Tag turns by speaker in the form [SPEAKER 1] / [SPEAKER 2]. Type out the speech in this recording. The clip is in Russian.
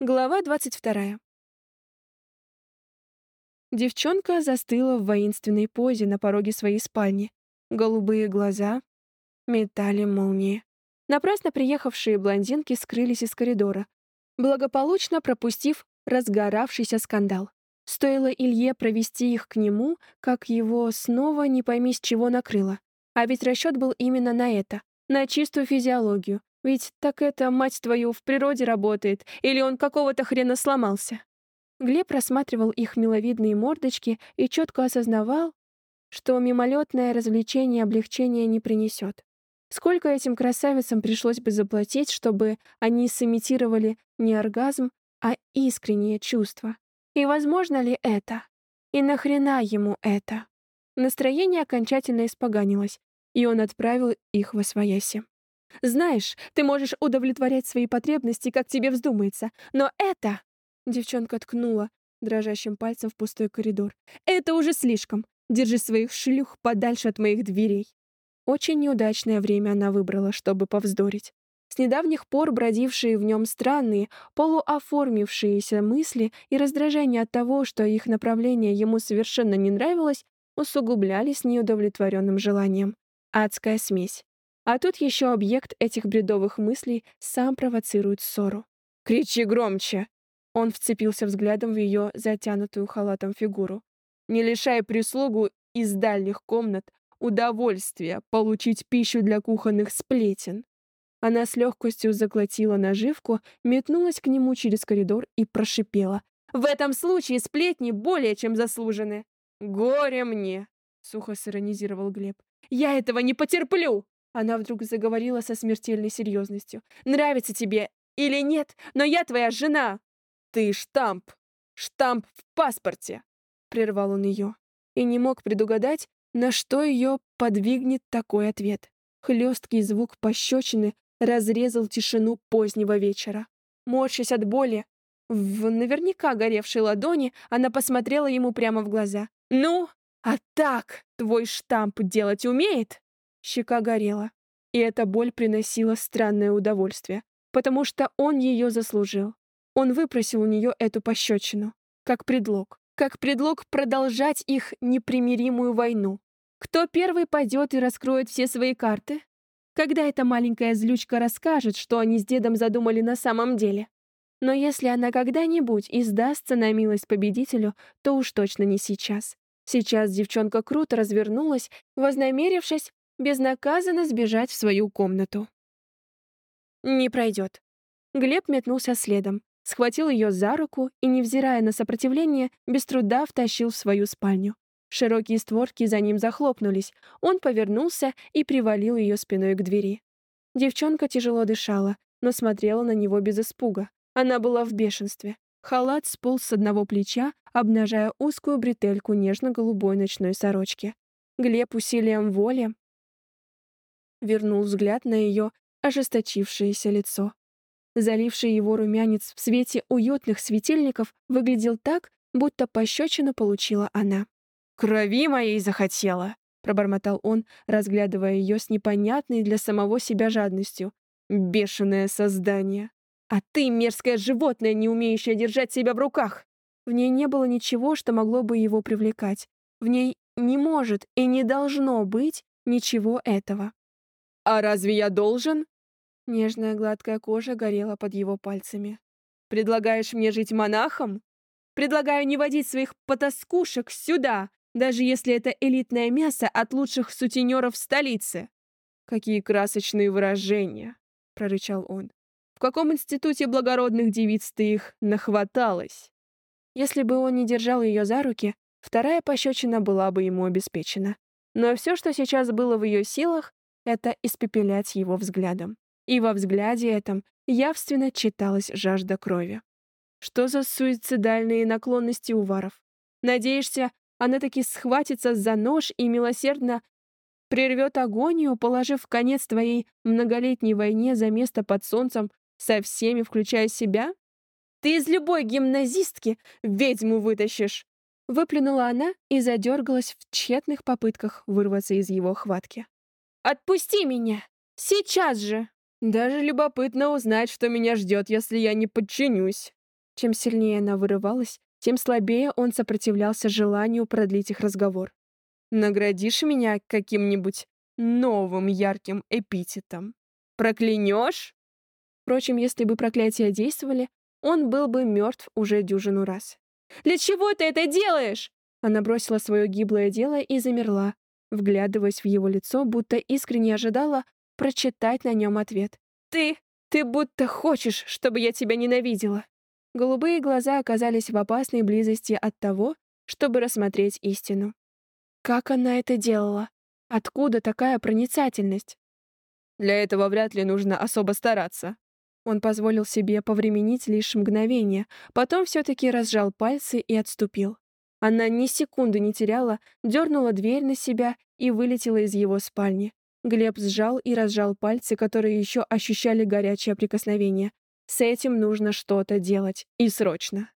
[SPEAKER 1] Глава 22. Девчонка застыла в воинственной позе на пороге своей спальни. Голубые глаза метали молнии. Напрасно приехавшие блондинки скрылись из коридора, благополучно пропустив разгоравшийся скандал. Стоило Илье провести их к нему, как его снова не пойми с чего накрыло. А ведь расчет был именно на это, на чистую физиологию, ведь так это, мать твою, в природе работает, или он какого-то хрена сломался. Глеб рассматривал их миловидные мордочки и четко осознавал, что мимолетное развлечение облегчения не принесет. Сколько этим красавицам пришлось бы заплатить, чтобы они сымитировали не оргазм, а искреннее чувство? И возможно ли это? И нахрена ему это? Настроение окончательно испоганилось, и он отправил их во свояси. Знаешь, ты можешь удовлетворять свои потребности, как тебе вздумается, но это...» Девчонка ткнула дрожащим пальцем в пустой коридор. «Это уже слишком. Держи своих шлюх подальше от моих дверей». Очень неудачное время она выбрала, чтобы повздорить. С недавних пор бродившие в нем странные, полуоформившиеся мысли и раздражение от того, что их направление ему совершенно не нравилось, усугублялись неудовлетворенным желанием. Адская смесь. А тут еще объект этих бредовых мыслей сам провоцирует ссору. «Кричи громче!» Он вцепился взглядом в ее затянутую халатом фигуру. «Не лишай прислугу из дальних комнат удовольствия получить пищу для кухонных сплетен». Она с легкостью заглотила наживку, метнулась к нему через коридор и прошипела. «В этом случае сплетни более чем заслужены!» «Горе мне!» — сухо сиронизировал Глеб. «Я этого не потерплю!» Она вдруг заговорила со смертельной серьезностью. «Нравится тебе или нет, но я твоя жена!» «Ты штамп! Штамп в паспорте!» Прервал он ее. И не мог предугадать, на что ее подвигнет такой ответ. Хлесткий звук пощечины разрезал тишину позднего вечера. Морщась от боли, в наверняка горевшей ладони, она посмотрела ему прямо в глаза. «Ну, а так твой штамп делать умеет?» Щека горела, и эта боль приносила странное удовольствие, потому что он ее заслужил. Он выпросил у нее эту пощечину, как предлог, как предлог продолжать их непримиримую войну. Кто первый пойдет и раскроет все свои карты? Когда эта маленькая злючка расскажет, что они с дедом задумали на самом деле? Но если она когда-нибудь издастся на милость победителю, то уж точно не сейчас. Сейчас девчонка круто развернулась, вознамерившись безнаказанно сбежать в свою комнату. Не пройдет. Глеб метнулся следом, схватил ее за руку и, невзирая на сопротивление, без труда втащил в свою спальню. Широкие створки за ним захлопнулись, он повернулся и привалил ее спиной к двери. Девчонка тяжело дышала, но смотрела на него без испуга. Она была в бешенстве. Халат сполз с одного плеча, обнажая узкую бретельку нежно-голубой ночной сорочки. Глеб усилием воли вернул взгляд на ее ожесточившееся лицо. Заливший его румянец в свете уютных светильников выглядел так, будто пощечину получила она. «Крови моей захотела!» — пробормотал он, разглядывая ее с непонятной для самого себя жадностью. «Бешеное создание! А ты мерзкое животное, не умеющее держать себя в руках!» В ней не было ничего, что могло бы его привлекать. В ней не может и не должно быть ничего этого. «А разве я должен?» Нежная гладкая кожа горела под его пальцами. «Предлагаешь мне жить монахом? Предлагаю не водить своих потаскушек сюда, даже если это элитное мясо от лучших сутенеров столицы!» «Какие красочные выражения!» — прорычал он. «В каком институте благородных девиц ты их нахваталась?» Если бы он не держал ее за руки, вторая пощечина была бы ему обеспечена. Но все, что сейчас было в ее силах, это испепелять его взглядом. И во взгляде этом явственно читалась жажда крови. Что за суицидальные наклонности у Варов? Надеешься, она таки схватится за нож и милосердно прервет агонию, положив конец твоей многолетней войне за место под солнцем со всеми, включая себя? Ты из любой гимназистки ведьму вытащишь!» Выплюнула она и задергалась в тщетных попытках вырваться из его хватки. Отпусти меня! Сейчас же!» Даже любопытно узнать, что меня ждет, если я не подчинюсь. Чем сильнее она вырывалась, тем слабее он сопротивлялся желанию продлить их разговор. «Наградишь меня каким-нибудь новым ярким эпитетом? Проклянешь?» Впрочем, если бы проклятия действовали, он был бы мертв уже дюжину раз. «Для чего ты это делаешь?» Она бросила свое гиблое дело и замерла, вглядываясь в его лицо, будто искренне ожидала прочитать на нем ответ. «Ты... ты будто хочешь, чтобы я тебя ненавидела!» Голубые глаза оказались в опасной близости от того, чтобы рассмотреть истину. Как она это делала? Откуда такая проницательность? Для этого вряд ли нужно особо стараться. Он позволил себе повременить лишь мгновение, потом все-таки разжал пальцы и отступил. Она ни секунды не теряла, дернула дверь на себя и вылетела из его спальни. Глеб сжал и разжал пальцы, которые еще ощущали горячее прикосновение. С этим нужно что-то делать. И срочно.